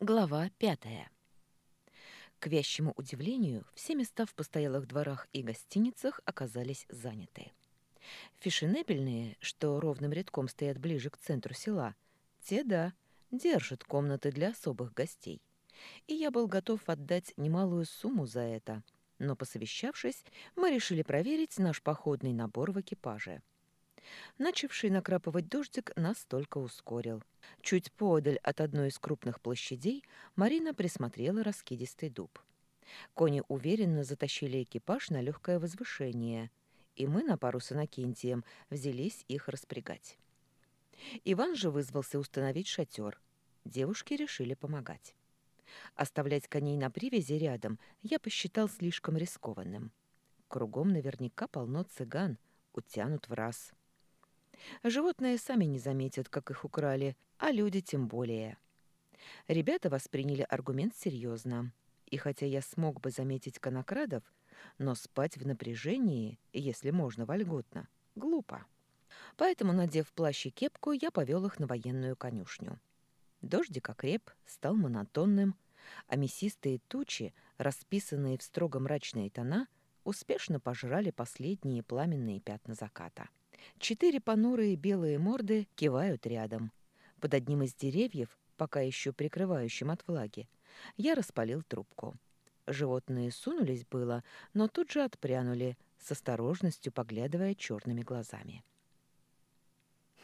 Глава пятая. К вящему удивлению, все места в постоялых дворах и гостиницах оказались заняты. Фешенебельные, что ровным рядком стоят ближе к центру села, те, да, держат комнаты для особых гостей. И я был готов отдать немалую сумму за это, но, посовещавшись, мы решили проверить наш походный набор в экипаже – Начавший накрапывать дождик нас только ускорил. Чуть подаль от одной из крупных площадей Марина присмотрела раскидистый дуб. Кони уверенно затащили экипаж на легкое возвышение, и мы на пару с Иннокентием взялись их распрягать. Иван же вызвался установить шатер. Девушки решили помогать. Оставлять коней на привязи рядом я посчитал слишком рискованным. Кругом наверняка полно цыган, утянут в раз. Животные сами не заметят, как их украли, а люди тем более. Ребята восприняли аргумент серьезно. И хотя я смог бы заметить конокрадов, но спать в напряжении, если можно вольготно, глупо. Поэтому, надев плащ и кепку, я повел их на военную конюшню. Дождик окреп, стал монотонным, а мясистые тучи, расписанные в строго мрачные тона, успешно пожрали последние пламенные пятна заката. Четыре понурые белые морды кивают рядом. Под одним из деревьев, пока еще прикрывающим от влаги, я распалил трубку. Животные сунулись было, но тут же отпрянули, с осторожностью поглядывая черными глазами.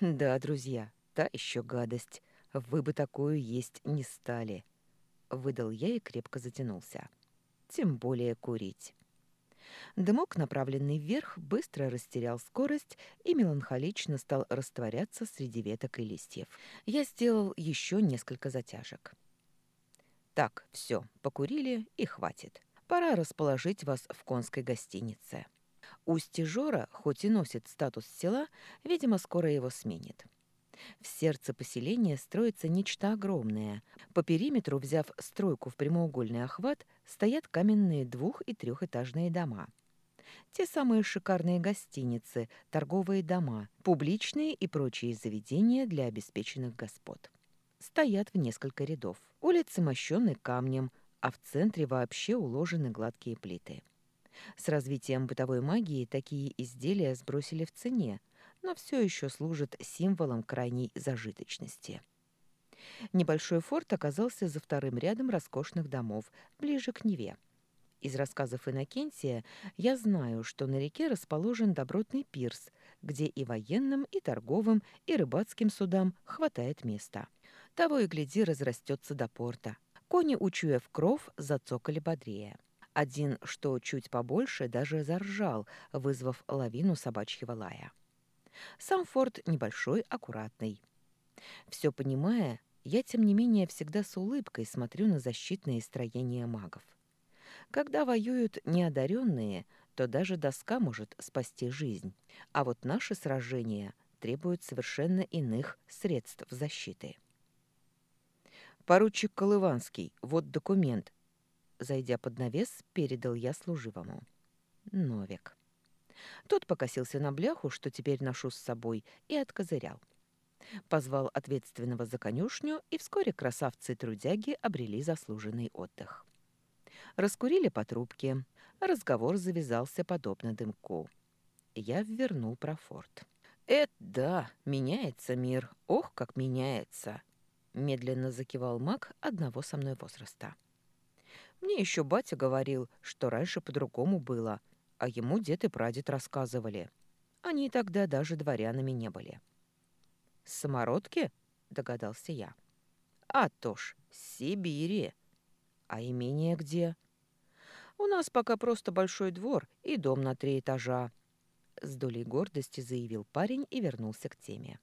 «Да, друзья, та еще гадость. Вы бы такую есть не стали», — выдал я и крепко затянулся. «Тем более курить». Дымок, направленный вверх, быстро растерял скорость и меланхолично стал растворяться среди веток и листьев. Я сделал еще несколько затяжек. Так, все, покурили и хватит. Пора расположить вас в конской гостинице. Усть-Жора, хоть и носит статус села, видимо, скоро его сменит. В сердце поселения строится нечто огромное. По периметру, взяв стройку в прямоугольный охват, стоят каменные двух- и трехэтажные дома. Те самые шикарные гостиницы, торговые дома, публичные и прочие заведения для обеспеченных господ. Стоят в несколько рядов. Улицы мощены камнем, а в центре вообще уложены гладкие плиты. С развитием бытовой магии такие изделия сбросили в цене, но все еще служат символом крайней зажиточности. Небольшой форт оказался за вторым рядом роскошных домов, ближе к Неве. Из рассказов Иннокентия я знаю, что на реке расположен добротный пирс, где и военным, и торговым, и рыбацким судам хватает места. Того и гляди разрастется до порта. Кони, учуяв кров, зацокали бодрее. Один, что чуть побольше, даже заржал, вызвав лавину собачьего лая. Сам форт небольшой, аккуратный. Все понимая, я, тем не менее, всегда с улыбкой смотрю на защитные строения магов. Когда воюют неодаренные, то даже доска может спасти жизнь. А вот наши сражения требуют совершенно иных средств защиты. «Поручик Колыванский, вот документ». Зайдя под навес, передал я служивому. Новик. Тот покосился на бляху, что теперь ношу с собой, и откозырял. Позвал ответственного за конюшню, и вскоре красавцы-трудяги обрели заслуженный отдых. Раскурили по трубке. Разговор завязался подобно дымку. Я ввернул про форт. «Это да, меняется мир. Ох, как меняется!» Медленно закивал маг одного со мной возраста. «Мне еще батя говорил, что раньше по-другому было, а ему дед и прадед рассказывали. Они тогда даже дворянами не были». «Самородки?» — догадался я. «А то ж, Сибири!» А имение где? У нас пока просто большой двор и дом на три этажа. С долей гордости заявил парень и вернулся к теме.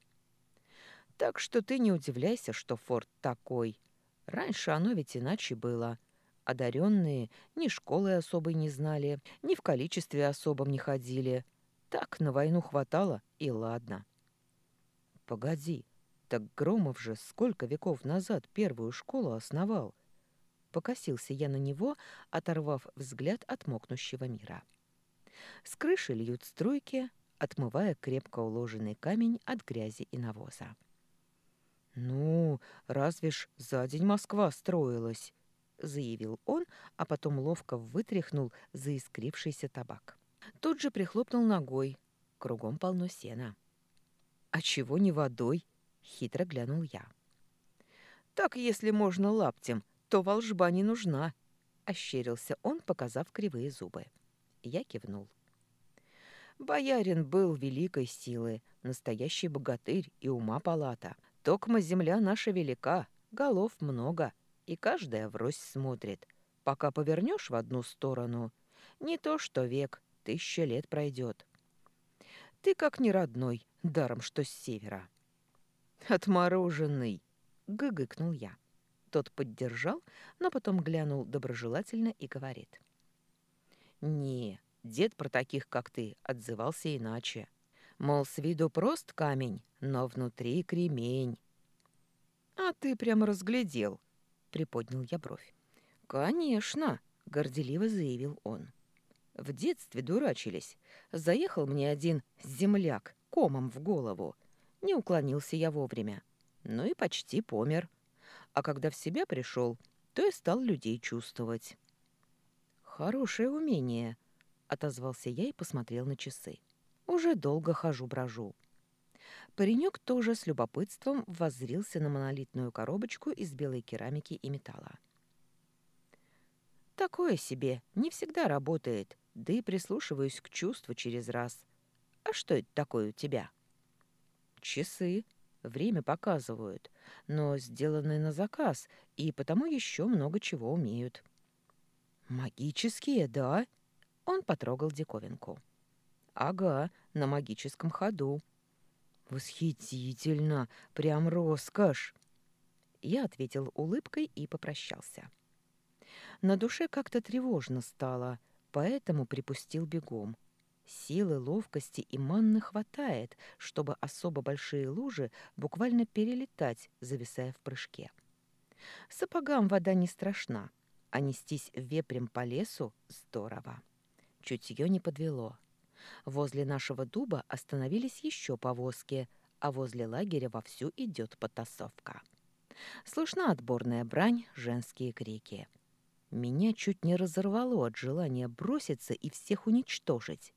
Так что ты не удивляйся, что форт такой. Раньше оно ведь иначе было. Одаренные ни школы особой не знали, ни в количестве особом не ходили. Так на войну хватало, и ладно. Погоди, так Громов же сколько веков назад первую школу основал? Покосился я на него, оторвав взгляд от мокнущего мира. С крыши льют струйки, отмывая крепко уложенный камень от грязи и навоза. «Ну, разве ж за день Москва строилась?» — заявил он, а потом ловко вытряхнул заискрившийся табак. Тут же прихлопнул ногой. Кругом полно сена. «А чего не водой?» — хитро глянул я. «Так, если можно лаптем, то волжба не нужна», — ощерился он, показав кривые зубы. Я кивнул. Боярин был великой силы, настоящий богатырь и ума палата. Токма земля наша велика, голов много, и каждая врозь смотрит. Пока повернешь в одну сторону, не то что век, тысяча лет пройдет. Ты как не родной, даром что с севера. Отмороженный, гыгыкнул я. Тот поддержал, но потом глянул доброжелательно и говорит. «Не, дед про таких, как ты, отзывался иначе. Мол, с виду прост камень, но внутри кремень. «А ты прямо разглядел», — приподнял я бровь. «Конечно», — горделиво заявил он. «В детстве дурачились. Заехал мне один земляк комом в голову. Не уклонился я вовремя. Ну и почти помер. А когда в себя пришел, то и стал людей чувствовать». «Хорошее умение», — отозвался я и посмотрел на часы. Уже долго хожу-брожу. Паренек тоже с любопытством воззрился на монолитную коробочку из белой керамики и металла. «Такое себе, не всегда работает, да и прислушиваюсь к чувству через раз. А что это такое у тебя?» «Часы. Время показывают, но сделаны на заказ, и потому еще много чего умеют». «Магические, да?» Он потрогал диковинку. «Ага, на магическом ходу». «Восхитительно! Прям роскошь!» Я ответил улыбкой и попрощался. На душе как-то тревожно стало, поэтому припустил бегом. Силы, ловкости и манны хватает, чтобы особо большие лужи буквально перелетать, зависая в прыжке. Сапогам вода не страшна, а нестись вепрем по лесу здорово. Чутье не подвело. Возле нашего дуба остановились еще повозки, а возле лагеря вовсю идет потасовка. Слышна отборная брань, женские крики. Меня чуть не разорвало от желания броситься и всех уничтожить,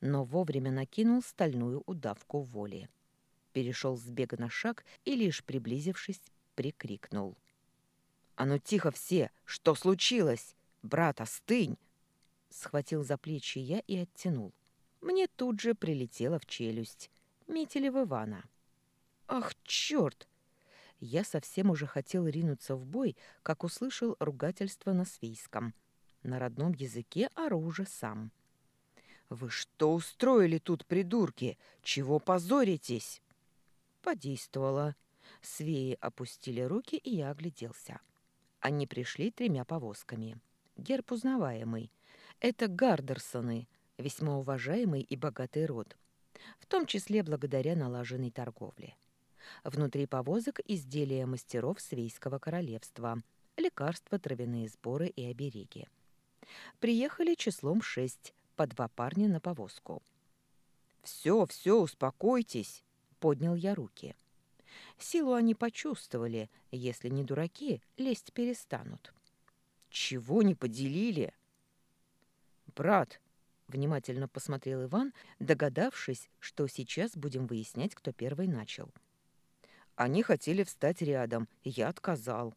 но вовремя накинул стальную удавку воли. Перешел с бега на шаг и, лишь приблизившись, прикрикнул. «А ну тихо все! Что случилось? Брат, остынь!» Схватил за плечи я и оттянул мне тут же прилетело в челюсть. Метили в Ивана. «Ах, черт!» Я совсем уже хотел ринуться в бой, как услышал ругательство на свейском. На родном языке оружие сам. «Вы что устроили тут, придурки? Чего позоритесь?» Подействовало. Свеи опустили руки, и я огляделся. Они пришли тремя повозками. Герб узнаваемый. Это Гардерсоны — весьма уважаемый и богатый род, в том числе благодаря налаженной торговле. Внутри повозок изделия мастеров Свейского королевства, лекарства, травяные сборы и обереги. Приехали числом шесть, по два парня на повозку. «Все, все, успокойтесь!» — поднял я руки. Силу они почувствовали, если не дураки, лезть перестанут. «Чего не поделили?» «Брат, Внимательно посмотрел Иван, догадавшись, что сейчас будем выяснять, кто первый начал. Они хотели встать рядом, я отказал.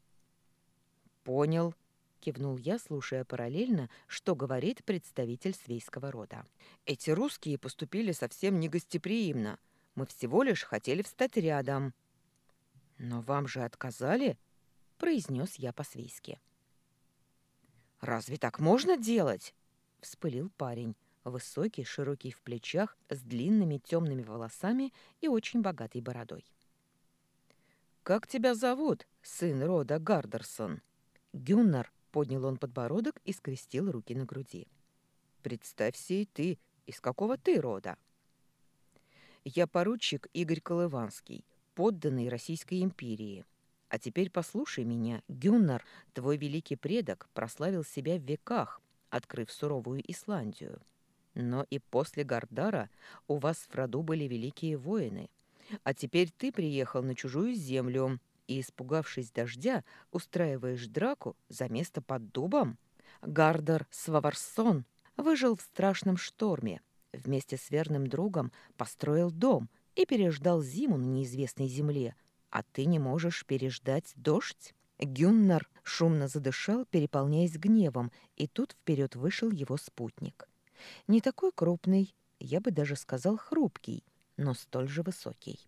«Понял», — кивнул я, слушая параллельно, что говорит представитель свейского рода. «Эти русские поступили совсем негостеприимно. Мы всего лишь хотели встать рядом». «Но вам же отказали?» — произнес я по-свейски. «Разве так можно делать?» — вспылил парень, Высокий, широкий в плечах, с длинными темными волосами и очень богатой бородой. «Как тебя зовут, сын рода Гардерсон?» Гюннар поднял он подбородок и скрестил руки на груди. «Представься и ты, из какого ты рода?» «Я поручик Игорь Колыванский, подданный Российской империи. А теперь послушай меня, Гюннар, твой великий предок прославил себя в веках, открыв суровую Исландию. Но и после Гардара у вас в роду были великие воины. А теперь ты приехал на чужую землю и, испугавшись дождя, устраиваешь драку за место под дубом? Гардер Сваварсон выжил в страшном шторме. Вместе с верным другом построил дом и переждал зиму на неизвестной земле. А ты не можешь переждать дождь? Гюннар шумно задышал, переполняясь гневом, и тут вперед вышел его спутник. Не такой крупный, я бы даже сказал хрупкий, но столь же высокий.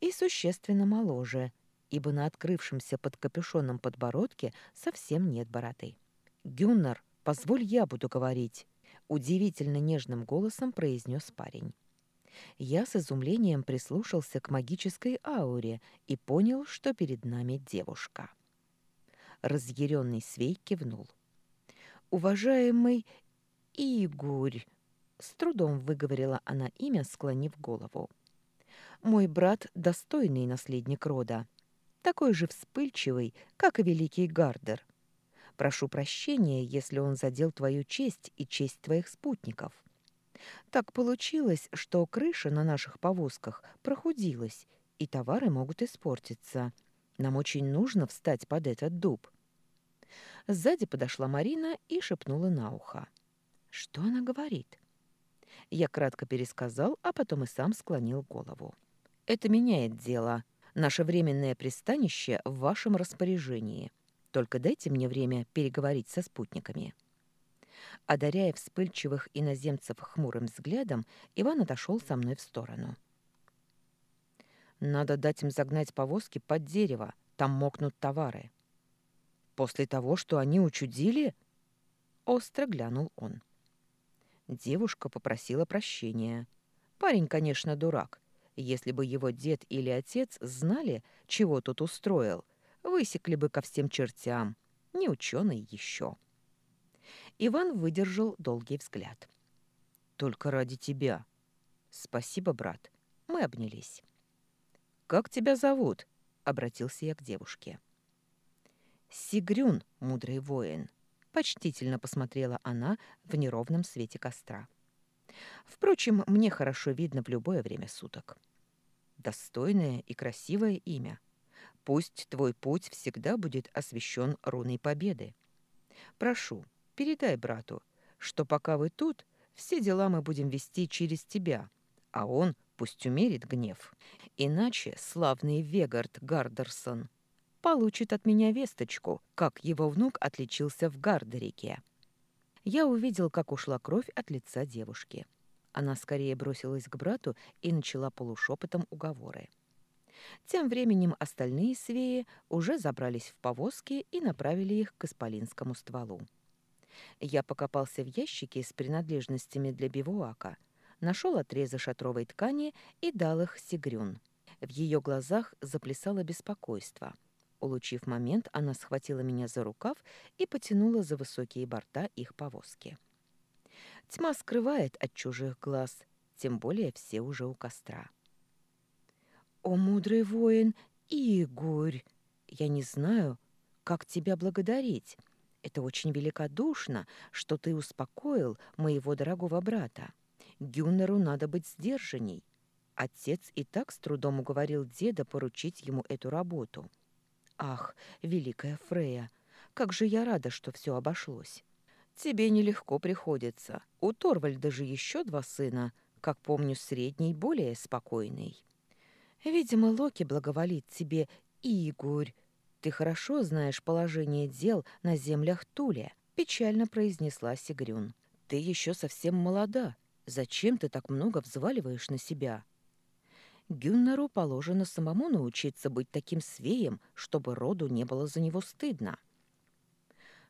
И существенно моложе, ибо на открывшемся под капюшоном подбородке совсем нет бороды. «Гюннар, позволь я буду говорить», — удивительно нежным голосом произнес парень. Я с изумлением прислушался к магической ауре и понял, что перед нами девушка. Разъяренный Свей кивнул. «Уважаемый Игорь!» — с трудом выговорила она имя, склонив голову. «Мой брат — достойный наследник рода, такой же вспыльчивый, как и великий Гардер. Прошу прощения, если он задел твою честь и честь твоих спутников. Так получилось, что крыша на наших повозках прохудилась, и товары могут испортиться. Нам очень нужно встать под этот дуб». Сзади подошла Марина и шепнула на ухо. «Что она говорит?» Я кратко пересказал, а потом и сам склонил голову. «Это меняет дело. Наше временное пристанище в вашем распоряжении. Только дайте мне время переговорить со спутниками». Одаряя вспыльчивых иноземцев хмурым взглядом, Иван отошел со мной в сторону. «Надо дать им загнать повозки под дерево, там мокнут товары». «После того, что они учудили?» Остро глянул он. Девушка попросила прощения. Парень, конечно, дурак. Если бы его дед или отец знали, чего тут устроил, высекли бы ко всем чертям. Не ученый еще. Иван выдержал долгий взгляд. «Только ради тебя». «Спасибо, брат». Мы обнялись. «Как тебя зовут?» — обратился я к девушке. «Сигрюн, мудрый воин», — почтительно посмотрела она в неровном свете костра. Впрочем, мне хорошо видно в любое время суток. Достойное и красивое имя. Пусть твой путь всегда будет освящен руной победы. Прошу, Передай брату, что пока вы тут, все дела мы будем вести через тебя, а он пусть умерит гнев. Иначе славный Вегард Гардерсон получит от меня весточку, как его внук отличился в Гардерике. Я увидел, как ушла кровь от лица девушки. Она скорее бросилась к брату и начала полушепотом уговоры. Тем временем остальные свеи уже забрались в повозки и направили их к исполинскому стволу. Я покопался в ящике с принадлежностями для бивуака, нашел отрезы шатровой ткани и дал их Сигрюн. В ее глазах заплясало беспокойство. Улучив момент, она схватила меня за рукав и потянула за высокие борта их повозки. Тьма скрывает от чужих глаз, тем более все уже у костра. «О, мудрый воин, Игорь! Я не знаю, как тебя благодарить. Это очень великодушно, что ты успокоил моего дорогого брата. Гюннеру надо быть сдержанней. Отец и так с трудом уговорил деда поручить ему эту работу. Ах, великая Фрея, как же я рада, что все обошлось. Тебе нелегко приходится. У Торвальда же еще два сына, как помню, средний более спокойный. Видимо, Локи благоволит тебе, Игорь, «Ты хорошо знаешь положение дел на землях Туле», — печально произнесла Сигрюн. «Ты еще совсем молода. Зачем ты так много взваливаешь на себя?» Гюннеру положено самому научиться быть таким свеем, чтобы роду не было за него стыдно.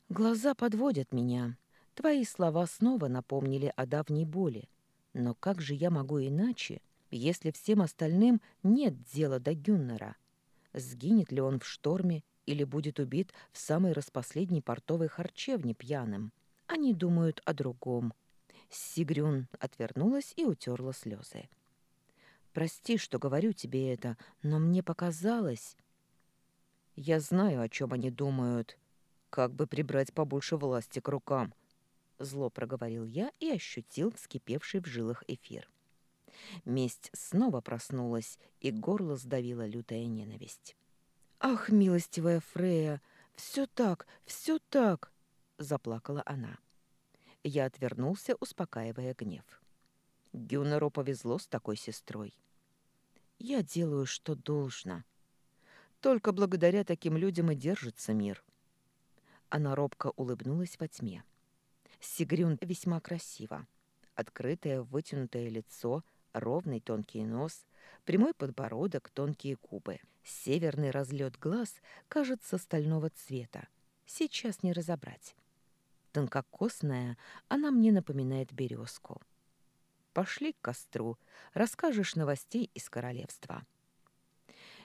Глаза подводят меня. Твои слова снова напомнили о давней боли. Но как же я могу иначе, если всем остальным нет дела до Гюннера? Сгинет ли он в шторме или будет убит в самой распоследней портовой харчевне пьяным? Они думают о другом. Сигрюн отвернулась и утерла слезы. «Прости, что говорю тебе это, но мне показалось...» «Я знаю, о чем они думают. Как бы прибрать побольше власти к рукам?» Зло проговорил я и ощутил вскипевший в жилах эфир. Месть снова проснулась, и горло сдавила лютая ненависть. «Ах, милостивая Фрея, все так, все так!» — заплакала она. Я отвернулся, успокаивая гнев. Гюнеру повезло с такой сестрой. «Я делаю, что должно. Только благодаря таким людям и держится мир». Она робко улыбнулась во тьме. Сигрюн весьма красиво. Открытое вытянутое лицо, ровный тонкий нос, прямой подбородок, тонкие губы. Северный разлет глаз кажется стального цвета. Сейчас не разобрать. Тонкокосная, она мне напоминает березку. Пошли к костру, расскажешь новостей из королевства.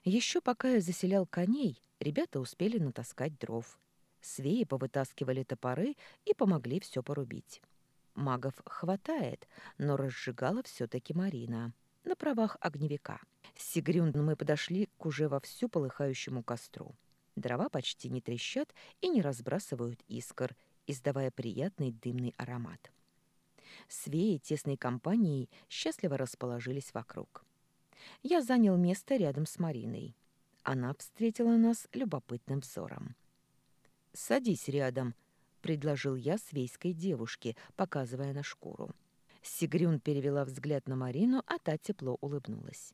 Еще пока я заселял коней, ребята успели натаскать дров. Свеи повытаскивали топоры и помогли все порубить. Магов хватает, но разжигала все-таки Марина. На правах огневика. С Сигрюн мы подошли к уже вовсю полыхающему костру. Дрова почти не трещат и не разбрасывают искр, издавая приятный дымный аромат. Свеи тесной компанией счастливо расположились вокруг. Я занял место рядом с Мариной. Она встретила нас любопытным взором. «Садись рядом», — предложил я свейской девушке, показывая на шкуру. Сигрюн перевела взгляд на Марину, а та тепло улыбнулась.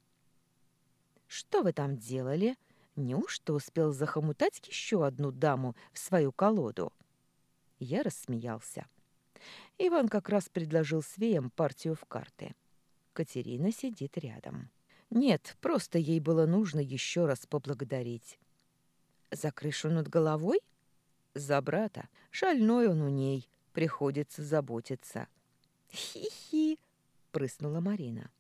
«Что вы там делали? Неужто успел захомутать еще одну даму в свою колоду?» Я рассмеялся. Иван как раз предложил свеям партию в карты. Катерина сидит рядом. Нет, просто ей было нужно еще раз поблагодарить. «За крышу над головой?» За брата. Шальной он у ней. Приходится заботиться. «Хи-хи!» — прыснула Марина.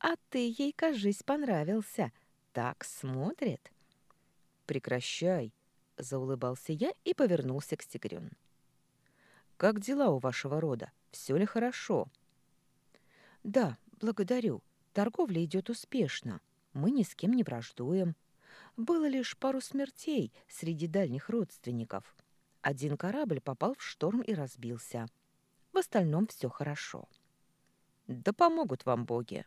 «А ты ей, кажись, понравился. Так смотрит». «Прекращай!» — заулыбался я и повернулся к Стегрён. «Как дела у вашего рода? Все ли хорошо?» «Да, благодарю. Торговля идет успешно. Мы ни с кем не враждуем. Было лишь пару смертей среди дальних родственников. Один корабль попал в шторм и разбился. В остальном все хорошо. Да помогут вам боги.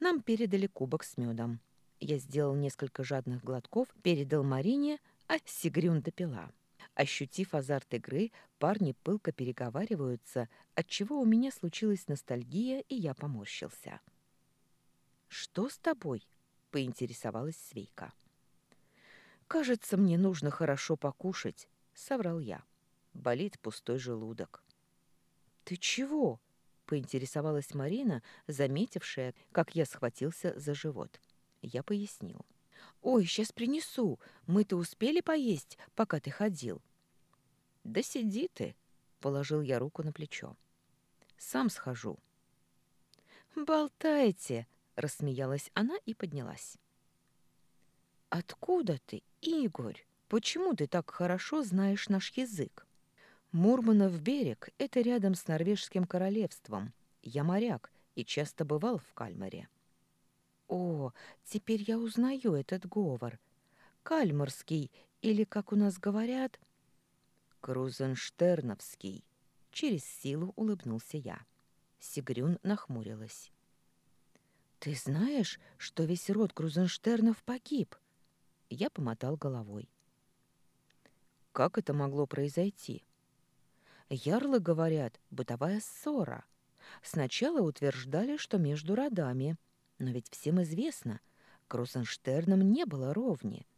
Нам передали кубок с медом. Я сделал несколько жадных глотков, передал Марине, а Сигрюн допила. Ощутив азарт игры, парни пылко переговариваются, отчего у меня случилась ностальгия, и я поморщился. «Что с тобой?» — поинтересовалась Свейка. «Кажется, мне нужно хорошо покушать соврал я. Болит пустой желудок. «Ты чего?» — поинтересовалась Марина, заметившая, как я схватился за живот. Я пояснил. «Ой, сейчас принесу. Мы-то успели поесть, пока ты ходил». «Да сиди ты», — положил я руку на плечо. «Сам схожу». «Болтайте», — рассмеялась она и поднялась. «Откуда ты, Игорь?» Почему ты так хорошо знаешь наш язык? Мурманов берег — это рядом с норвежским королевством. Я моряк и часто бывал в Кальмаре. О, теперь я узнаю этот говор. Кальмарский, или, как у нас говорят, Крузенштерновский. Через силу улыбнулся я. Сигрюн нахмурилась. «Ты знаешь, что весь род Крузенштернов погиб?» Я помотал головой. Как это могло произойти? Ярлы говорят, бытовая ссора. Сначала утверждали, что между родами. Но ведь всем известно, Крузенштернам не было ровни.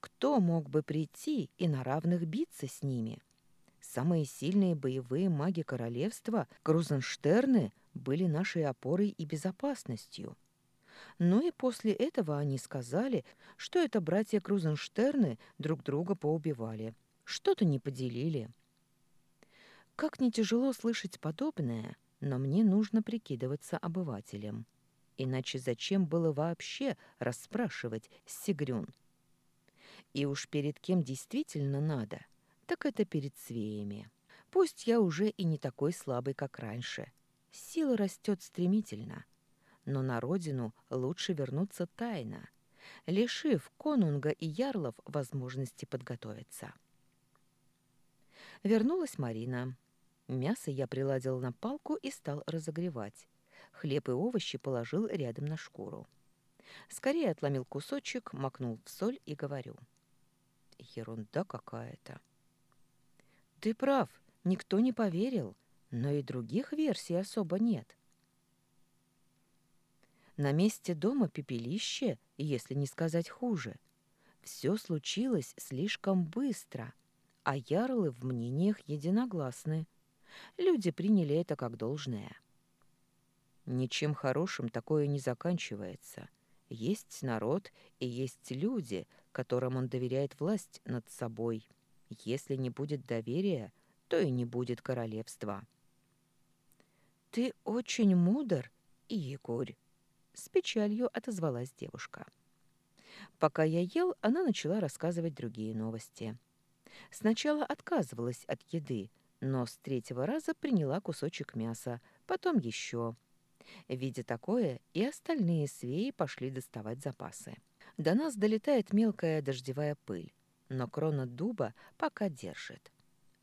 Кто мог бы прийти и на равных биться с ними? Самые сильные боевые маги королевства, Крузенштерны, были нашей опорой и безопасностью. Ну и после этого они сказали, что это братья Крузенштерны друг друга поубивали – что-то не поделили. Как не тяжело слышать подобное, но мне нужно прикидываться обывателем. Иначе зачем было вообще расспрашивать Сигрюн? И уж перед кем действительно надо, так это перед свеями. Пусть я уже и не такой слабый, как раньше. Сила растет стремительно. Но на родину лучше вернуться тайно, лишив конунга и ярлов возможности подготовиться. Вернулась Марина. Мясо я приладил на палку и стал разогревать. Хлеб и овощи положил рядом на шкуру. Скорее отломил кусочек, макнул в соль и говорю. Ерунда какая-то. Ты прав, никто не поверил, но и других версий особо нет. На месте дома пепелище, если не сказать хуже. Все случилось слишком быстро, а ярлы в мнениях единогласны. Люди приняли это как должное. Ничем хорошим такое не заканчивается. Есть народ и есть люди, которым он доверяет власть над собой. Если не будет доверия, то и не будет королевства. «Ты очень мудр, Игорь», — с печалью отозвалась девушка. Пока я ел, она начала рассказывать другие новости. Сначала отказывалась от еды, но с третьего раза приняла кусочек мяса, потом еще. Видя такое, и остальные свеи пошли доставать запасы. До нас долетает мелкая дождевая пыль, но крона дуба пока держит.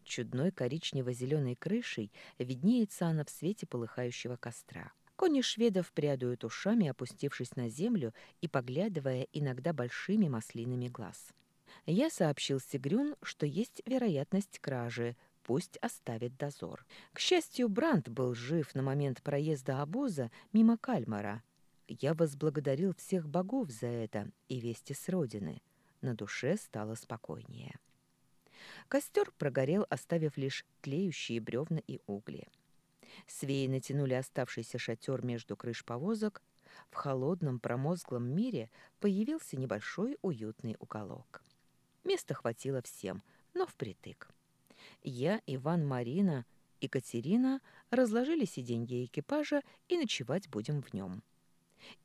Чудной коричнево-зеленой крышей виднеется она в свете полыхающего костра. Кони шведов прядуют ушами, опустившись на землю и поглядывая иногда большими маслинами глаз. Я сообщил Сигрюн, что есть вероятность кражи, пусть оставит дозор. К счастью, Бранд был жив на момент проезда обоза мимо Кальмара. Я возблагодарил всех богов за это и вести с родины. На душе стало спокойнее. Костер прогорел, оставив лишь тлеющие бревна и угли. Свеи натянули оставшийся шатер между крыш повозок. В холодном промозглом мире появился небольшой уютный уголок. Места хватило всем, но впритык. Я, Иван, Марина и Катерина разложили сиденье экипажа и ночевать будем в нем.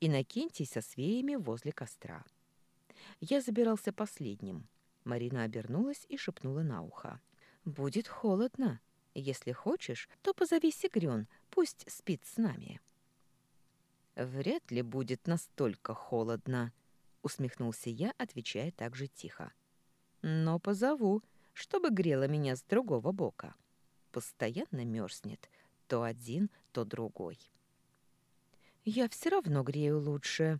Иннокентий со свеями возле костра. Я забирался последним. Марина обернулась и шепнула на ухо. «Будет холодно. Если хочешь, то позови Сигрён, пусть спит с нами». «Вряд ли будет настолько холодно», — усмехнулся я, отвечая так же тихо. «Но позову, чтобы грело меня с другого бока. Постоянно мерзнет, то один, то другой». «Я все равно грею лучше,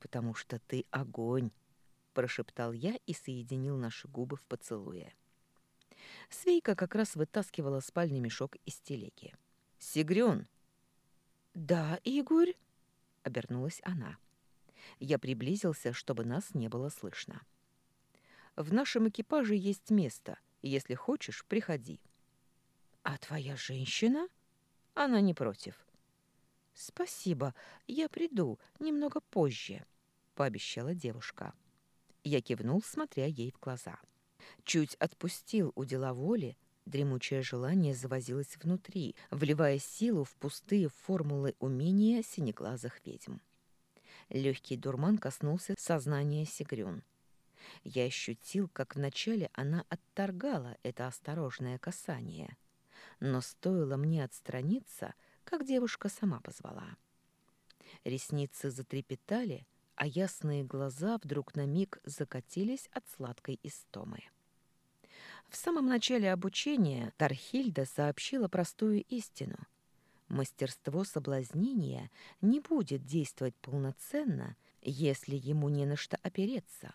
потому что ты огонь», — прошептал я и соединил наши губы в поцелуе. Свейка как раз вытаскивала спальный мешок из телеги. «Сигрён!» «Да, Игорь?» — обернулась она. Я приблизился, чтобы нас не было слышно. «В нашем экипаже есть место. Если хочешь, приходи». «А твоя женщина?» «Она не против». «Спасибо, я приду немного позже», — пообещала девушка. Я кивнул, смотря ей в глаза. Чуть отпустил у дела воли, дремучее желание завозилось внутри, вливая силу в пустые формулы умения синеглазых ведьм. Легкий дурман коснулся сознания Сигрюн. Я ощутил, как вначале она отторгала это осторожное касание. Но стоило мне отстраниться, как девушка сама позвала. Ресницы затрепетали, а ясные глаза вдруг на миг закатились от сладкой истомы. В самом начале обучения Тархильда сообщила простую истину. Мастерство соблазнения не будет действовать полноценно, если ему не на что опереться.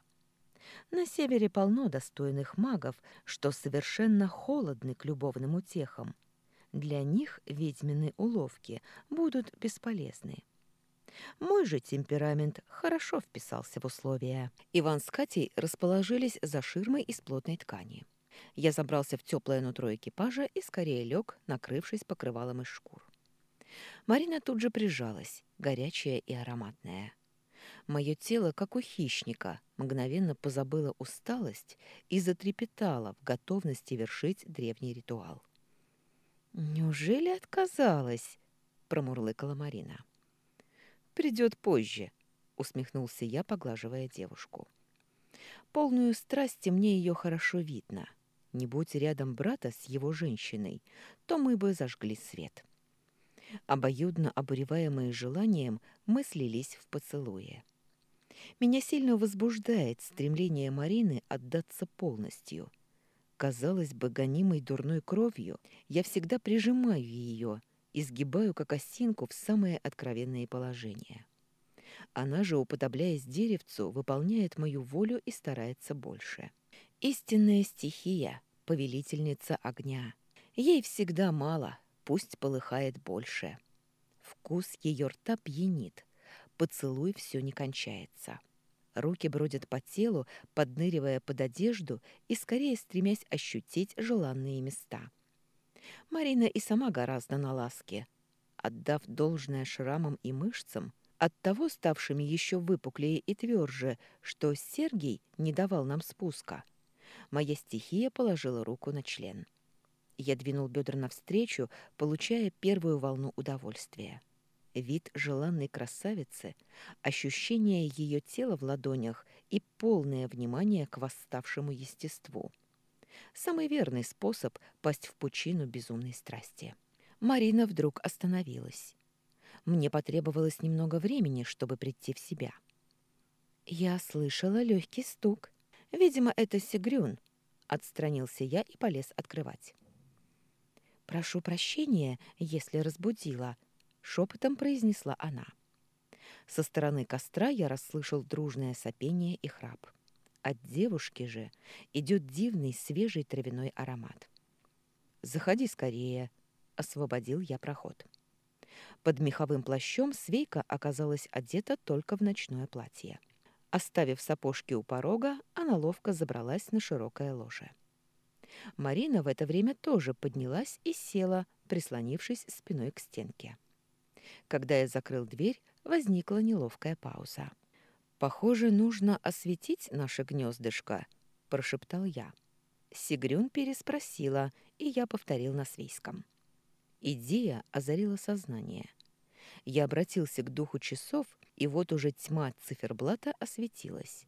На севере полно достойных магов, что совершенно холодны к любовным утехам. Для них ведьмины уловки будут бесполезны. Мой же темперамент хорошо вписался в условия. Иван с Катей расположились за ширмой из плотной ткани. Я забрался в теплое нутро экипажа и скорее лег, накрывшись покрывалом из шкур. Марина тут же прижалась, горячая и ароматная. Мое тело, как у хищника, мгновенно позабыло усталость и затрепетало в готовности вершить древний ритуал. «Неужели отказалась?» — промурлыкала Марина придет позже», — усмехнулся я, поглаживая девушку. «Полную страсти мне ее хорошо видно. Не будь рядом брата с его женщиной, то мы бы зажгли свет». Обоюдно обуреваемые желанием, мы слились в поцелуе. Меня сильно возбуждает стремление Марины отдаться полностью. Казалось бы, гонимой дурной кровью, я всегда прижимаю ее, изгибаю как осинку в самые откровенные положения. Она же, уподобляясь деревцу, выполняет мою волю и старается больше. Истинная стихия, повелительница огня. Ей всегда мало, пусть полыхает больше. Вкус ее рта пьянит, поцелуй все не кончается. Руки бродят по телу, подныривая под одежду и скорее стремясь ощутить желанные места. Марина и сама гораздо на ласке. Отдав должное шрамам и мышцам, оттого ставшими еще выпуклее и тверже, что Сергей не давал нам спуска, моя стихия положила руку на член. Я двинул бедра навстречу, получая первую волну удовольствия. Вид желанной красавицы, ощущение ее тела в ладонях и полное внимание к восставшему естеству. Самый верный способ пасть в пучину безумной страсти. Марина вдруг остановилась. Мне потребовалось немного времени, чтобы прийти в себя. Я слышала легкий стук. Видимо, это Сигрюн. Отстранился я и полез открывать. «Прошу прощения, если разбудила», шепотом произнесла она. Со стороны костра я расслышал дружное сопение и храп. От девушки же идет дивный свежий травяной аромат. «Заходи скорее», — освободил я проход. Под меховым плащом Свейка оказалась одета только в ночное платье. Оставив сапожки у порога, она ловко забралась на широкое ложе. Марина в это время тоже поднялась и села, прислонившись спиной к стенке. Когда я закрыл дверь, возникла неловкая пауза. «Похоже, нужно осветить наше гнездышко», — прошептал я. Сигрюн переспросила, и я повторил на свейском. Идея озарила сознание. Я обратился к духу часов, и вот уже тьма циферблата осветилась.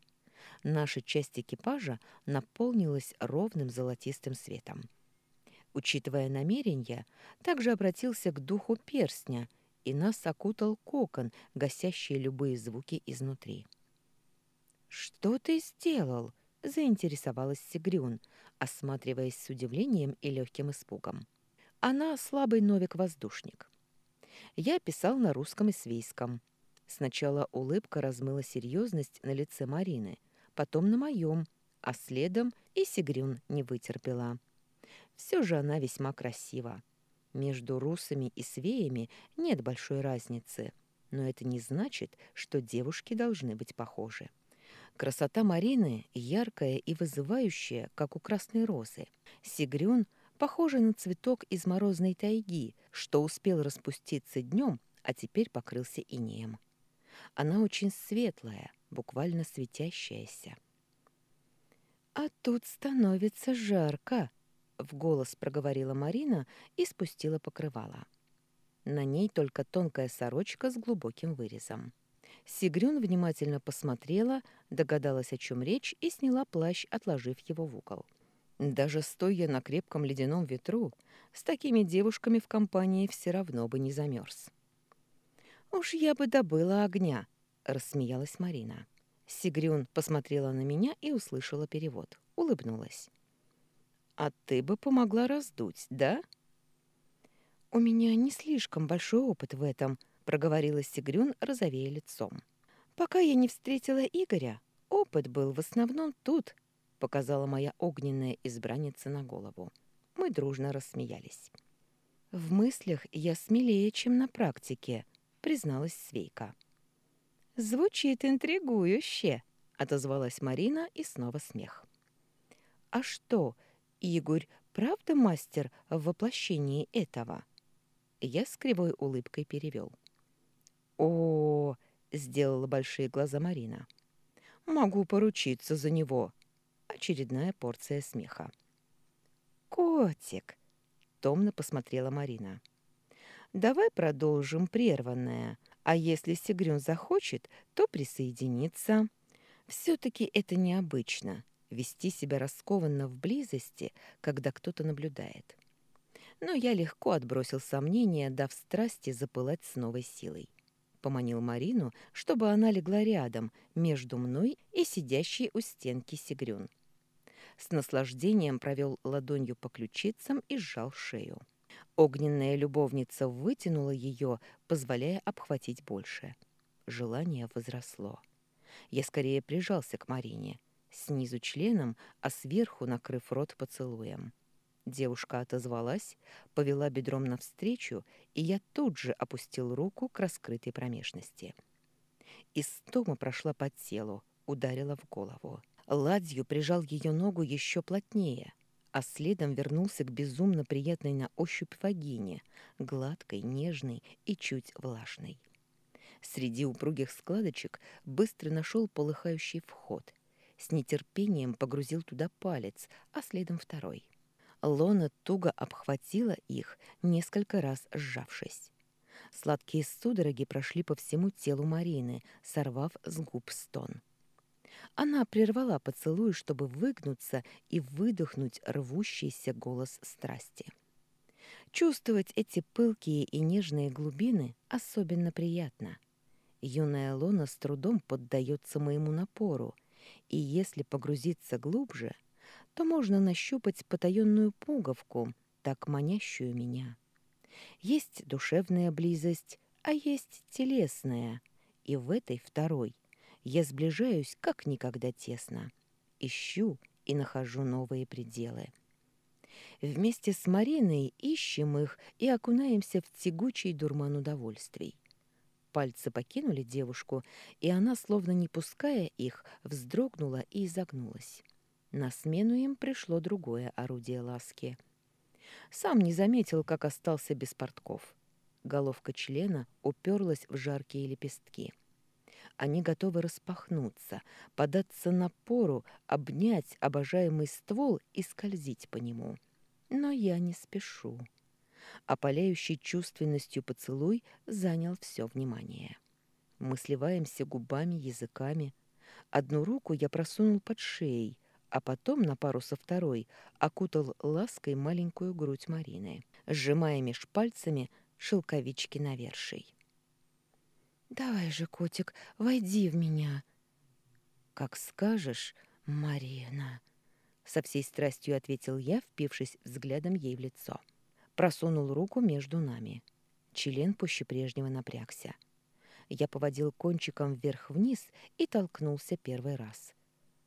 Наша часть экипажа наполнилась ровным золотистым светом. Учитывая намерения, также обратился к духу перстня — и нас окутал кокон, гасящий любые звуки изнутри. «Что ты сделал?» — заинтересовалась Сигрюн, осматриваясь с удивлением и легким испугом. Она слабый новик-воздушник. Я писал на русском и свейском. Сначала улыбка размыла серьезность на лице Марины, потом на моем, а следом и Сигрюн не вытерпела. Все же она весьма красива. Между русами и свеями нет большой разницы, но это не значит, что девушки должны быть похожи. Красота Марины яркая и вызывающая, как у красной розы. Сигрюн похожа на цветок из морозной тайги, что успел распуститься днем, а теперь покрылся инеем. Она очень светлая, буквально светящаяся. «А тут становится жарко», в голос проговорила Марина и спустила покрывало. На ней только тонкая сорочка с глубоким вырезом. Сигрюн внимательно посмотрела, догадалась, о чем речь, и сняла плащ, отложив его в угол. Даже стоя на крепком ледяном ветру, с такими девушками в компании все равно бы не замерз. «Уж я бы добыла огня», — рассмеялась Марина. Сигрюн посмотрела на меня и услышала перевод. Улыбнулась. А ты бы помогла раздуть, да? У меня не слишком большой опыт в этом, проговорила Сигрюн, розовея лицом. Пока я не встретила Игоря, опыт был в основном тут, показала моя огненная избранница на голову. Мы дружно рассмеялись. В мыслях я смелее, чем на практике, призналась Свейка. Звучит интригующе, отозвалась Марина и снова смех. А что, Игорь правда мастер в воплощении этого?» Я с кривой улыбкой перевел. «О!» — сделала большие глаза Марина. «Могу поручиться за него». Очередная порция смеха. «Котик!» — томно посмотрела Марина. «Давай продолжим прерванное, а если Сигрюн захочет, то присоединится. Все-таки это необычно вести себя раскованно в близости, когда кто-то наблюдает. Но я легко отбросил сомнения, дав страсти запылать с новой силой. Поманил Марину, чтобы она легла рядом, между мной и сидящей у стенки Сигрюн. С наслаждением провел ладонью по ключицам и сжал шею. Огненная любовница вытянула ее, позволяя обхватить больше. Желание возросло. Я скорее прижался к Марине, снизу членом, а сверху накрыв рот поцелуем. Девушка отозвалась, повела бедром навстречу, и я тут же опустил руку к раскрытой промежности. Истома прошла по телу, ударила в голову. Ладью прижал ее ногу еще плотнее, а следом вернулся к безумно приятной на ощупь вагине, гладкой, нежной и чуть влажной. Среди упругих складочек быстро нашел полыхающий вход. С нетерпением погрузил туда палец, а следом второй. Лона туго обхватила их, несколько раз сжавшись. Сладкие судороги прошли по всему телу Марины, сорвав с губ стон. Она прервала поцелуй, чтобы выгнуться и выдохнуть рвущийся голос страсти. Чувствовать эти пылкие и нежные глубины особенно приятно. Юная Лона с трудом поддается моему напору, и если погрузиться глубже — то можно нащупать потаенную пуговку, так манящую меня. Есть душевная близость, а есть телесная, и в этой второй я сближаюсь как никогда тесно. Ищу и нахожу новые пределы. Вместе с Мариной ищем их и окунаемся в тягучий дурман удовольствий. Пальцы покинули девушку, и она, словно не пуская их, вздрогнула и изогнулась. На смену им пришло другое орудие ласки. Сам не заметил, как остался без портков. Головка члена уперлась в жаркие лепестки. Они готовы распахнуться, податься напору, обнять обожаемый ствол и скользить по нему. Но я не спешу. Опаляющий чувственностью поцелуй занял все внимание. Мы сливаемся губами, языками. Одну руку я просунул под шеей, а потом на пару со второй окутал лаской маленькую грудь Марины, сжимая меж пальцами шелковички навершей. «Давай же, котик, войди в меня!» «Как скажешь, Марина!» Со всей страстью ответил я, впившись взглядом ей в лицо. Просунул руку между нами. Член пуще прежнего напрягся. Я поводил кончиком вверх-вниз и толкнулся первый раз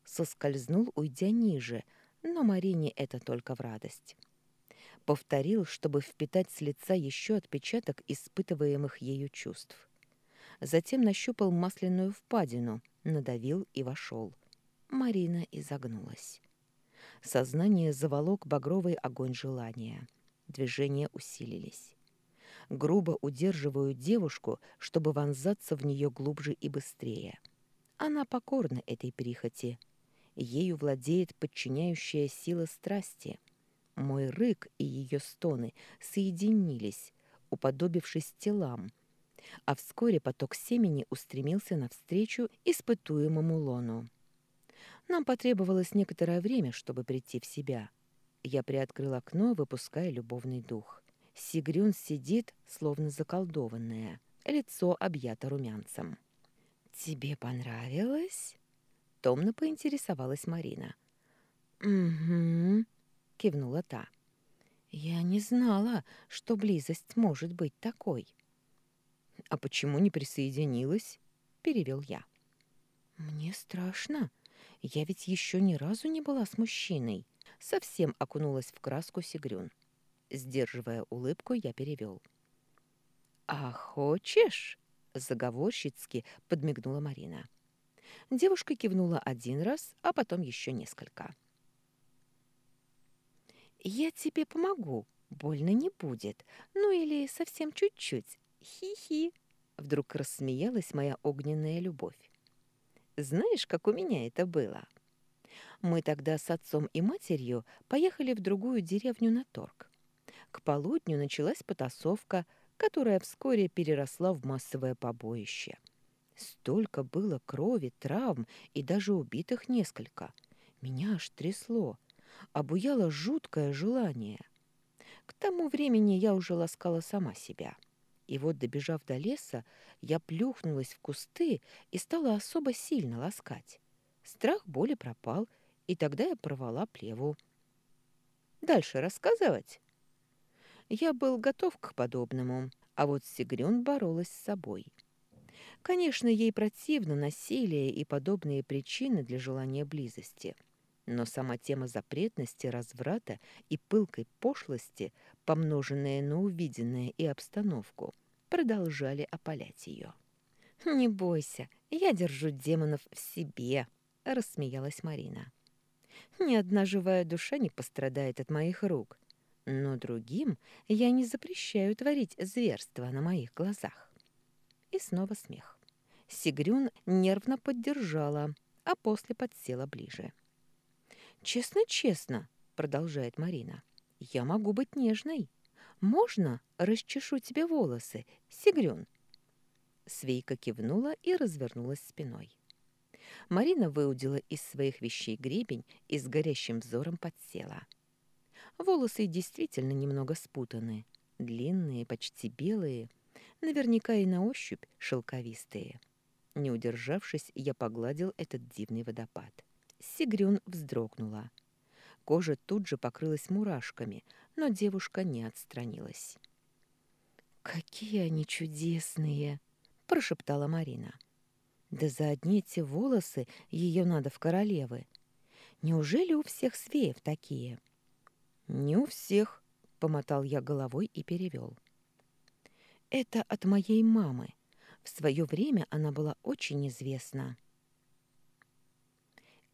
соскользнул, уйдя ниже, но Марине это только в радость. Повторил, чтобы впитать с лица еще отпечаток испытываемых ею чувств. Затем нащупал масляную впадину, надавил и вошел. Марина изогнулась. Сознание заволок багровый огонь желания. Движения усилились. Грубо удерживаю девушку, чтобы вонзаться в нее глубже и быстрее. Она покорна этой прихоти — Ею владеет подчиняющая сила страсти. Мой рык и ее стоны соединились, уподобившись телам, а вскоре поток семени устремился навстречу испытуемому лону. Нам потребовалось некоторое время, чтобы прийти в себя. Я приоткрыл окно, выпуская любовный дух. Сигрюн сидит, словно заколдованная, лицо объято румянцем. «Тебе понравилось?» Томно поинтересовалась Марина. «Угу», — кивнула та. «Я не знала, что близость может быть такой». «А почему не присоединилась?» — перевел я. «Мне страшно. Я ведь еще ни разу не была с мужчиной». Совсем окунулась в краску Сигрюн. Сдерживая улыбку, я перевел. «А хочешь?» — заговорщицки подмигнула Марина. Девушка кивнула один раз, а потом еще несколько. «Я тебе помогу, больно не будет. Ну или совсем чуть-чуть. Хи-хи!» Вдруг рассмеялась моя огненная любовь. «Знаешь, как у меня это было?» Мы тогда с отцом и матерью поехали в другую деревню на торг. К полудню началась потасовка, которая вскоре переросла в массовое побоище. Столько было крови, травм и даже убитых несколько. Меня аж трясло. Обуяло жуткое желание. К тому времени я уже ласкала сама себя. И вот, добежав до леса, я плюхнулась в кусты и стала особо сильно ласкать. Страх боли пропал, и тогда я порвала плеву. Дальше рассказывать? Я был готов к подобному, а вот Сигрюн боролась с собой. Конечно, ей противно насилие и подобные причины для желания близости. Но сама тема запретности, разврата и пылкой пошлости, помноженная на увиденное и обстановку, продолжали опалять ее. «Не бойся, я держу демонов в себе», — рассмеялась Марина. «Ни одна живая душа не пострадает от моих рук, но другим я не запрещаю творить зверство на моих глазах». И снова смех. Сигрюн нервно поддержала, а после подсела ближе. «Честно-честно», — продолжает Марина, — «я могу быть нежной. Можно расчешу тебе волосы, Сигрюн?» Свейка кивнула и развернулась спиной. Марина выудила из своих вещей гребень и с горящим взором подсела. Волосы действительно немного спутаны, длинные, почти белые, наверняка и на ощупь шелковистые. Не удержавшись, я погладил этот дивный водопад. Сигрюн вздрогнула. Кожа тут же покрылась мурашками, но девушка не отстранилась. «Какие они чудесные!» — прошептала Марина. «Да за одни эти волосы ее надо в королевы. Неужели у всех свеев такие?» «Не у всех», — помотал я головой и перевел. «Это от моей мамы. В свое время она была очень известна».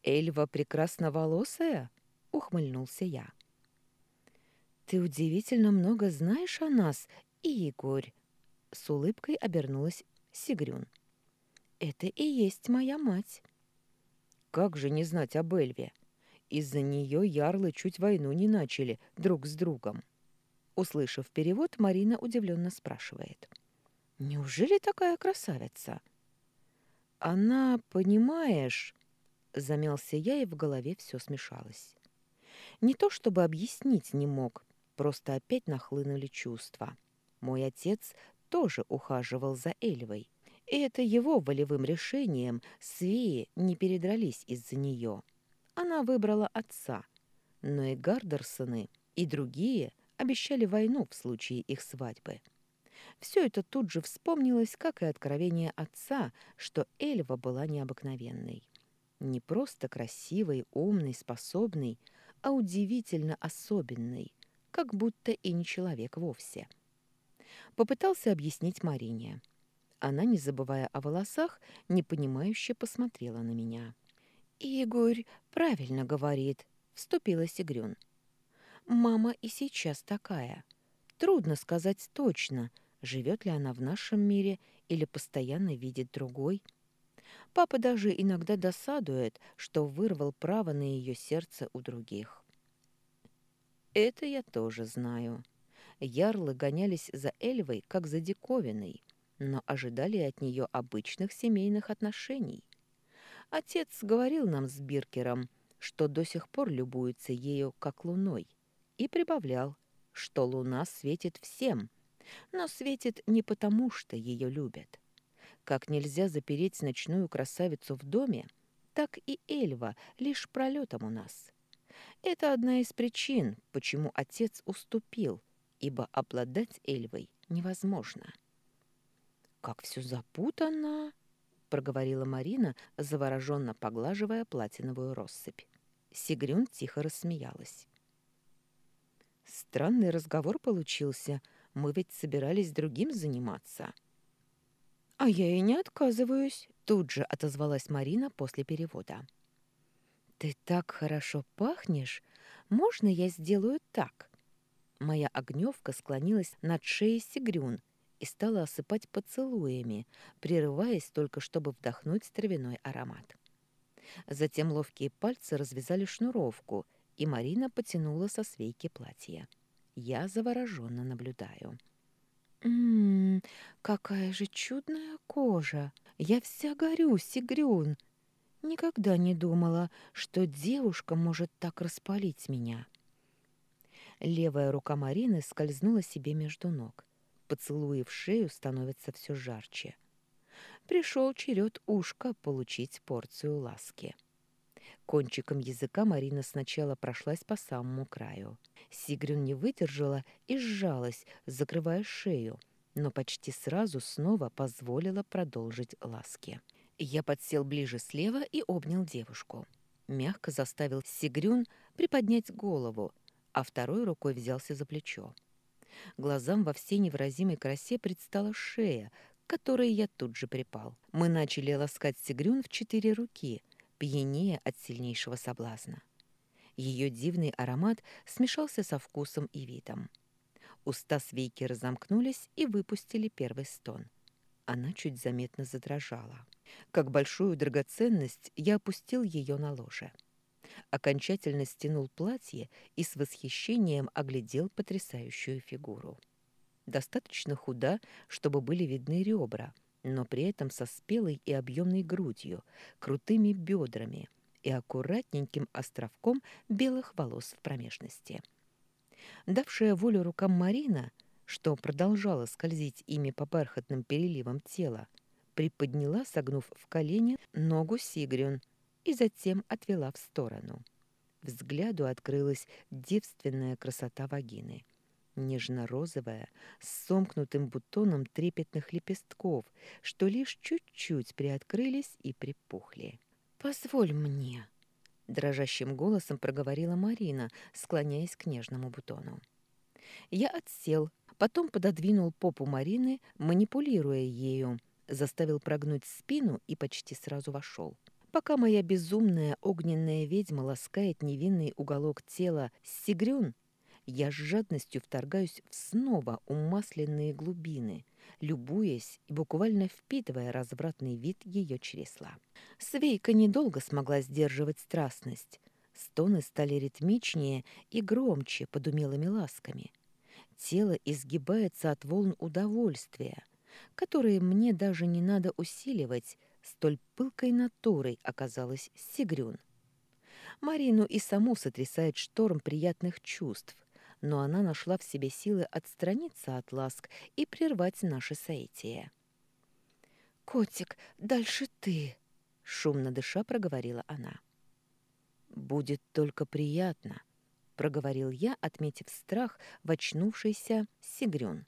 «Эльва прекрасноволосая?» — ухмыльнулся я. «Ты удивительно много знаешь о нас, Игорь!» С улыбкой обернулась Сигрюн. «Это и есть моя мать». «Как же не знать об Эльве? Из-за нее ярлы чуть войну не начали друг с другом». Услышав перевод, Марина удивленно спрашивает. «Неужели такая красавица?» «Она, понимаешь...» Замялся я, и в голове все смешалось. Не то чтобы объяснить не мог, просто опять нахлынули чувства. Мой отец тоже ухаживал за Эльвой. И это его волевым решением свеи не передрались из-за нее. Она выбрала отца. Но и Гардерсоны, и другие обещали войну в случае их свадьбы. Все это тут же вспомнилось, как и откровение отца, что Эльва была необыкновенной. Не просто красивой, умной, способной, а удивительно особенной, как будто и не человек вовсе. Попытался объяснить Марине. Она, не забывая о волосах, непонимающе посмотрела на меня. «Игорь правильно говорит», — вступила Сигрюн. «Мама и сейчас такая. Трудно сказать точно, живет ли она в нашем мире или постоянно видит другой». Папа даже иногда досадует, что вырвал право на ее сердце у других. Это я тоже знаю. Ярлы гонялись за Эльвой, как за диковиной, но ожидали от нее обычных семейных отношений. Отец говорил нам с Биркером, что до сих пор любуется ею как луной, и прибавлял, что луна светит всем, но светит не потому, что ее любят. Как нельзя запереть ночную красавицу в доме, так и Эльва лишь пролетом у нас. Это одна из причин, почему отец уступил, ибо обладать Эльвой невозможно. «Как все запутано!» — проговорила Марина, завороженно поглаживая платиновую россыпь. Сигрюн тихо рассмеялась. «Странный разговор получился. Мы ведь собирались другим заниматься». «А я и не отказываюсь», — тут же отозвалась Марина после перевода. «Ты так хорошо пахнешь! Можно я сделаю так?» Моя огневка склонилась над шеей Сигрюн и стала осыпать поцелуями, прерываясь только, чтобы вдохнуть травяной аромат. Затем ловкие пальцы развязали шнуровку, и Марина потянула со свейки платья. Я завороженно наблюдаю. «Ммм, какая же чудная кожа! Я вся горю, Сигрюн! Никогда не думала, что девушка может так распалить меня». Левая рука Марины скользнула себе между ног. Поцелуи в шею становятся все жарче. Пришел черед ушка получить порцию ласки. Кончиком языка Марина сначала прошлась по самому краю. Сигрюн не выдержала и сжалась, закрывая шею, но почти сразу снова позволила продолжить ласки. Я подсел ближе слева и обнял девушку. Мягко заставил Сигрюн приподнять голову, а второй рукой взялся за плечо. Глазам во всей невыразимой красе предстала шея, к которой я тут же припал. Мы начали ласкать Сигрюн в четыре руки, пьянее от сильнейшего соблазна. Ее дивный аромат смешался со вкусом и видом. Уста свейки разомкнулись и выпустили первый стон. Она чуть заметно задрожала. Как большую драгоценность я опустил ее на ложе. Окончательно стянул платье и с восхищением оглядел потрясающую фигуру. Достаточно худа, чтобы были видны ребра — но при этом со спелой и объемной грудью, крутыми бедрами и аккуратненьким островком белых волос в промежности. Давшая волю рукам Марина, что продолжала скользить ими по бархатным переливам тела, приподняла, согнув в колени, ногу Сигрюн и затем отвела в сторону. Взгляду открылась девственная красота вагины — нежно-розовая, с сомкнутым бутоном трепетных лепестков, что лишь чуть-чуть приоткрылись и припухли. «Позволь мне», — дрожащим голосом проговорила Марина, склоняясь к нежному бутону. Я отсел, потом пододвинул попу Марины, манипулируя ею, заставил прогнуть спину и почти сразу вошел. Пока моя безумная огненная ведьма ласкает невинный уголок тела Сигрюн, я с жадностью вторгаюсь в снова умасленные глубины, любуясь и буквально впитывая развратный вид ее чресла. Свейка недолго смогла сдерживать страстность. Стоны стали ритмичнее и громче под умелыми ласками. Тело изгибается от волн удовольствия, которые мне даже не надо усиливать, столь пылкой натурой оказалась Сигрюн. Марину и саму сотрясает шторм приятных чувств, но она нашла в себе силы отстраниться от ласк и прервать наше соитие. «Котик, дальше ты!» — шумно дыша проговорила она. «Будет только приятно», — проговорил я, отметив страх в очнувшейся Сигрюн.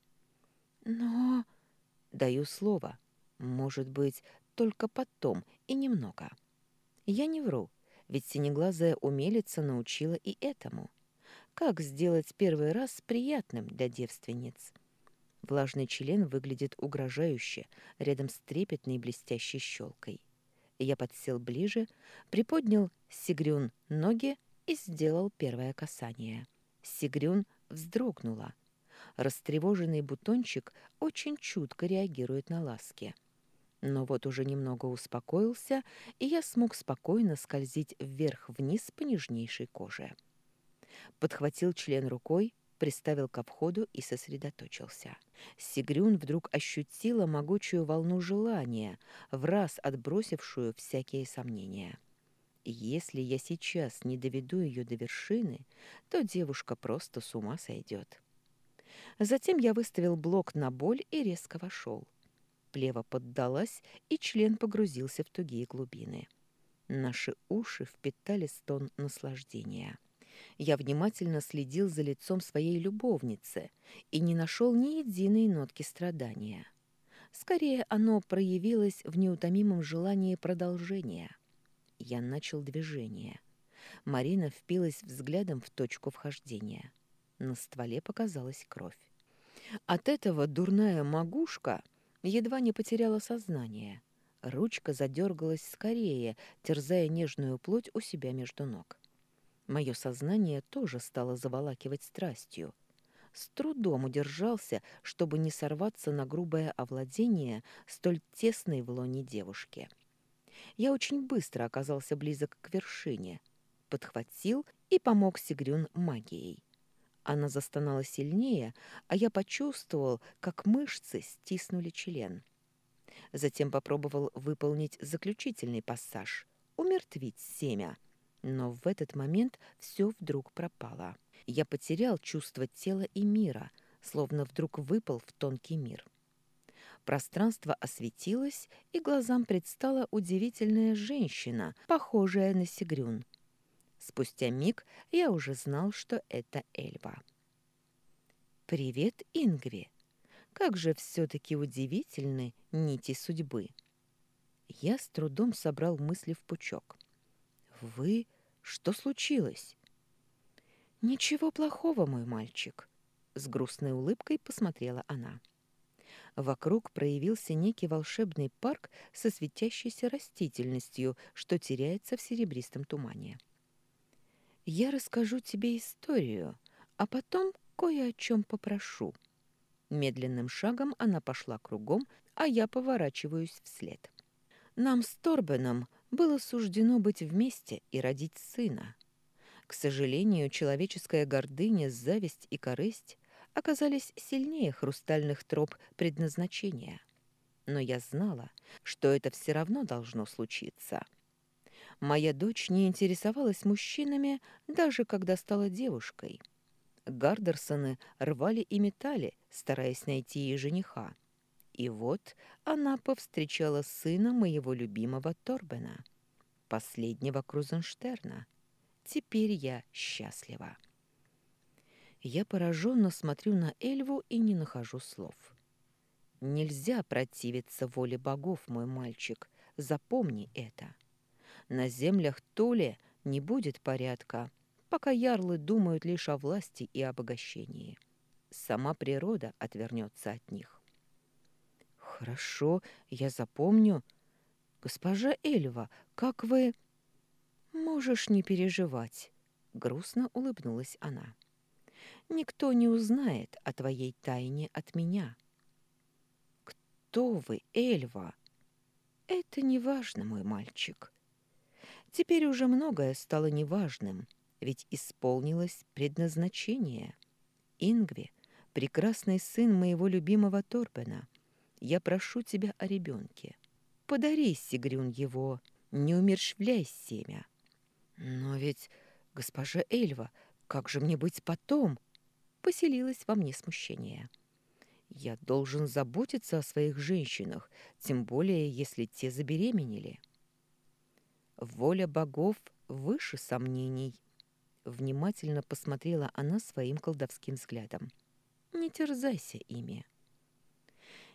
«Но...» «Даю слово. Может быть, только потом и немного. Я не вру, ведь синеглазая умелица научила и этому» как сделать первый раз приятным для девственниц. Влажный член выглядит угрожающе, рядом с трепетной блестящей щелкой. Я подсел ближе, приподнял Сигрюн ноги и сделал первое касание. Сигрюн вздрогнула. Растревоженный бутончик очень чутко реагирует на ласки. Но вот уже немного успокоился, и я смог спокойно скользить вверх-вниз по нежнейшей коже подхватил член рукой, приставил к обходу и сосредоточился. Сигрюн вдруг ощутила могучую волну желания, в раз отбросившую всякие сомнения. Если я сейчас не доведу ее до вершины, то девушка просто с ума сойдет. Затем я выставил блок на боль и резко вошел. Плева поддалась, и член погрузился в тугие глубины. Наши уши впитали стон наслаждения. Я внимательно следил за лицом своей любовницы и не нашел ни единой нотки страдания. Скорее, оно проявилось в неутомимом желании продолжения. Я начал движение. Марина впилась взглядом в точку вхождения. На стволе показалась кровь. От этого дурная могушка едва не потеряла сознание. Ручка задергалась скорее, терзая нежную плоть у себя между ног. Мое сознание тоже стало заволакивать страстью. С трудом удержался, чтобы не сорваться на грубое овладение столь тесной в лоне девушки. Я очень быстро оказался близок к вершине, подхватил и помог Сигрюн магией. Она застонала сильнее, а я почувствовал, как мышцы стиснули член. Затем попробовал выполнить заключительный пассаж — умертвить семя — но в этот момент все вдруг пропало. Я потерял чувство тела и мира, словно вдруг выпал в тонкий мир. Пространство осветилось, и глазам предстала удивительная женщина, похожая на Сигрюн. Спустя миг я уже знал, что это Эльва. «Привет, Ингви! Как же все-таки удивительны нити судьбы!» Я с трудом собрал мысли в пучок. «Вы? Что случилось?» «Ничего плохого, мой мальчик», — с грустной улыбкой посмотрела она. Вокруг проявился некий волшебный парк со светящейся растительностью, что теряется в серебристом тумане. «Я расскажу тебе историю, а потом кое о чем попрошу». Медленным шагом она пошла кругом, а я поворачиваюсь вслед. Нам с Торбеном было суждено быть вместе и родить сына. К сожалению, человеческая гордыня, зависть и корысть оказались сильнее хрустальных троп предназначения. Но я знала, что это все равно должно случиться. Моя дочь не интересовалась мужчинами, даже когда стала девушкой. Гардерсоны рвали и метали, стараясь найти ей жениха. И вот она повстречала сына моего любимого Торбена, последнего Крузенштерна. Теперь я счастлива. Я пораженно смотрю на Эльву и не нахожу слов. Нельзя противиться воле богов, мой мальчик. Запомни это. На землях Толе не будет порядка, пока ярлы думают лишь о власти и обогащении. Сама природа отвернется от них. Хорошо, я запомню. Госпожа Эльва, как вы... Можешь не переживать. Грустно улыбнулась она. Никто не узнает о твоей тайне от меня. Кто вы, Эльва? Это не важно, мой мальчик. Теперь уже многое стало неважным, ведь исполнилось предназначение. Ингви — прекрасный сын моего любимого Торбена. Я прошу тебя о ребенке. Подари Сигрюн его, не умершвляй семя. Но ведь, госпожа Эльва, как же мне быть потом? Поселилось во мне смущение. Я должен заботиться о своих женщинах, тем более, если те забеременели. Воля богов выше сомнений. Внимательно посмотрела она своим колдовским взглядом. Не терзайся ими.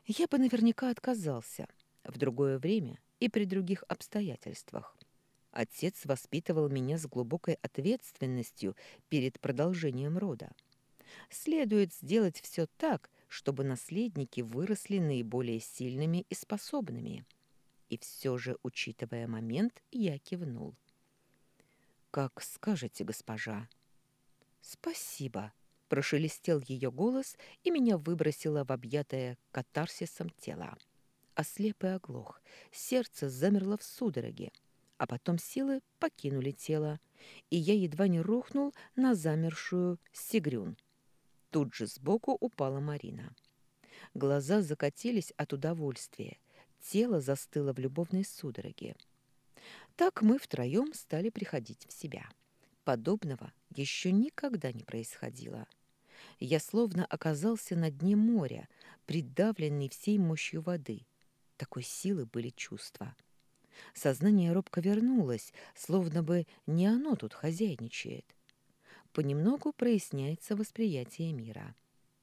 Я бы наверняка отказался в другое время и при других обстоятельствах. Отец воспитывал меня с глубокой ответственностью перед продолжением рода. Следует сделать все так, чтобы наследники выросли наиболее сильными и способными. И все же, учитывая момент, я кивнул. «Как скажете, госпожа». «Спасибо», — прошелестел ее голос, и меня выбросило в объятое катарсисом тело. Ослеп и оглох, сердце замерло в судороге а потом силы покинули тело, и я едва не рухнул на замершую Сигрюн. Тут же сбоку упала Марина. Глаза закатились от удовольствия, тело застыло в любовной судороге. Так мы втроем стали приходить в себя. Подобного еще никогда не происходило. Я словно оказался на дне моря, придавленный всей мощью воды. Такой силы были чувства. Сознание робко вернулось, словно бы не оно тут хозяйничает. Понемногу проясняется восприятие мира.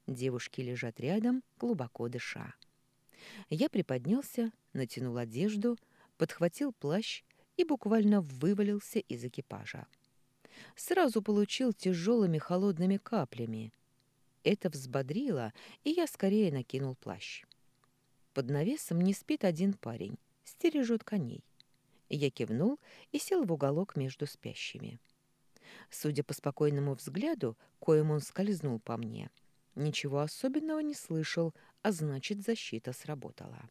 Девушки лежат рядом, глубоко дыша. Я приподнялся, натянул одежду, подхватил плащ и буквально вывалился из экипажа. Сразу получил тяжелыми холодными каплями. Это взбодрило, и я скорее накинул плащ. Под навесом не спит один парень стережет коней. Я кивнул и сел в уголок между спящими. Судя по спокойному взгляду, коим он скользнул по мне, ничего особенного не слышал, а значит, защита сработала.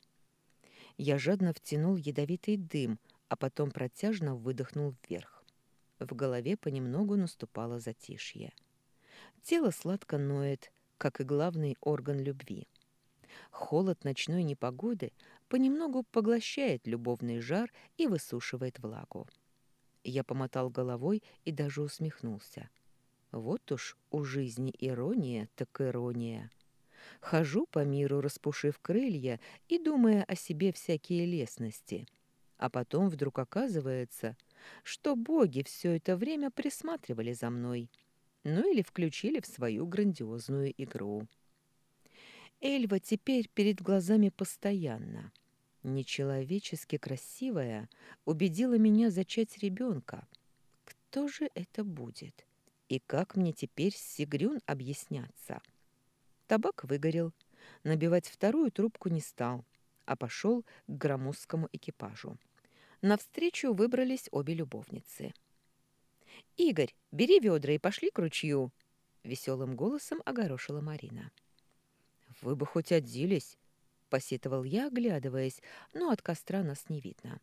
Я жадно втянул ядовитый дым, а потом протяжно выдохнул вверх. В голове понемногу наступало затишье. Тело сладко ноет, как и главный орган любви. Холод ночной непогоды понемногу поглощает любовный жар и высушивает влагу. Я помотал головой и даже усмехнулся. Вот уж у жизни ирония, так ирония. Хожу по миру, распушив крылья и думая о себе всякие лестности. А потом вдруг оказывается, что боги все это время присматривали за мной, ну или включили в свою грандиозную игру. Эльва теперь перед глазами постоянно. Нечеловечески красивая убедила меня зачать ребенка. Кто же это будет? И как мне теперь с Сигрюн объясняться? Табак выгорел. Набивать вторую трубку не стал, а пошел к громоздкому экипажу. Навстречу выбрались обе любовницы. «Игорь, бери ведра и пошли к ручью!» — веселым голосом огорошила Марина. «Вы бы хоть оделись!» — посетовал я, оглядываясь, но от костра нас не видно.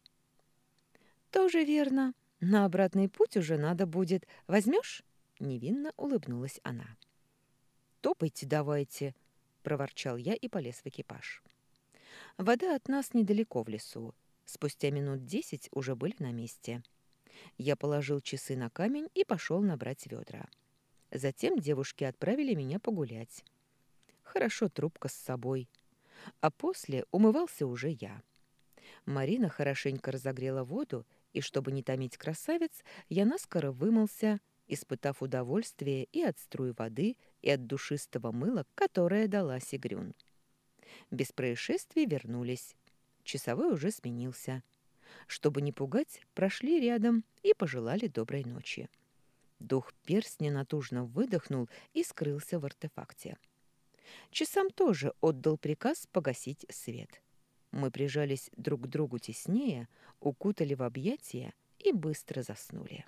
«Тоже верно. На обратный путь уже надо будет. Возьмешь?» — невинно улыбнулась она. «Топайте давайте!» — проворчал я и полез в экипаж. Вода от нас недалеко в лесу, Спустя минут десять уже были на месте. Я положил часы на камень и пошел набрать ведра. Затем девушки отправили меня погулять. Хорошо трубка с собой. А после умывался уже я. Марина хорошенько разогрела воду, и, чтобы не томить красавец, я наскоро вымылся, испытав удовольствие и от струй воды, и от душистого мыла, которое дала Сигрюн. Без происшествий вернулись. Часовой уже сменился. Чтобы не пугать, прошли рядом и пожелали доброй ночи. Дух перстня натужно выдохнул и скрылся в артефакте. Часам тоже отдал приказ погасить свет. Мы прижались друг к другу теснее, укутали в объятия и быстро заснули.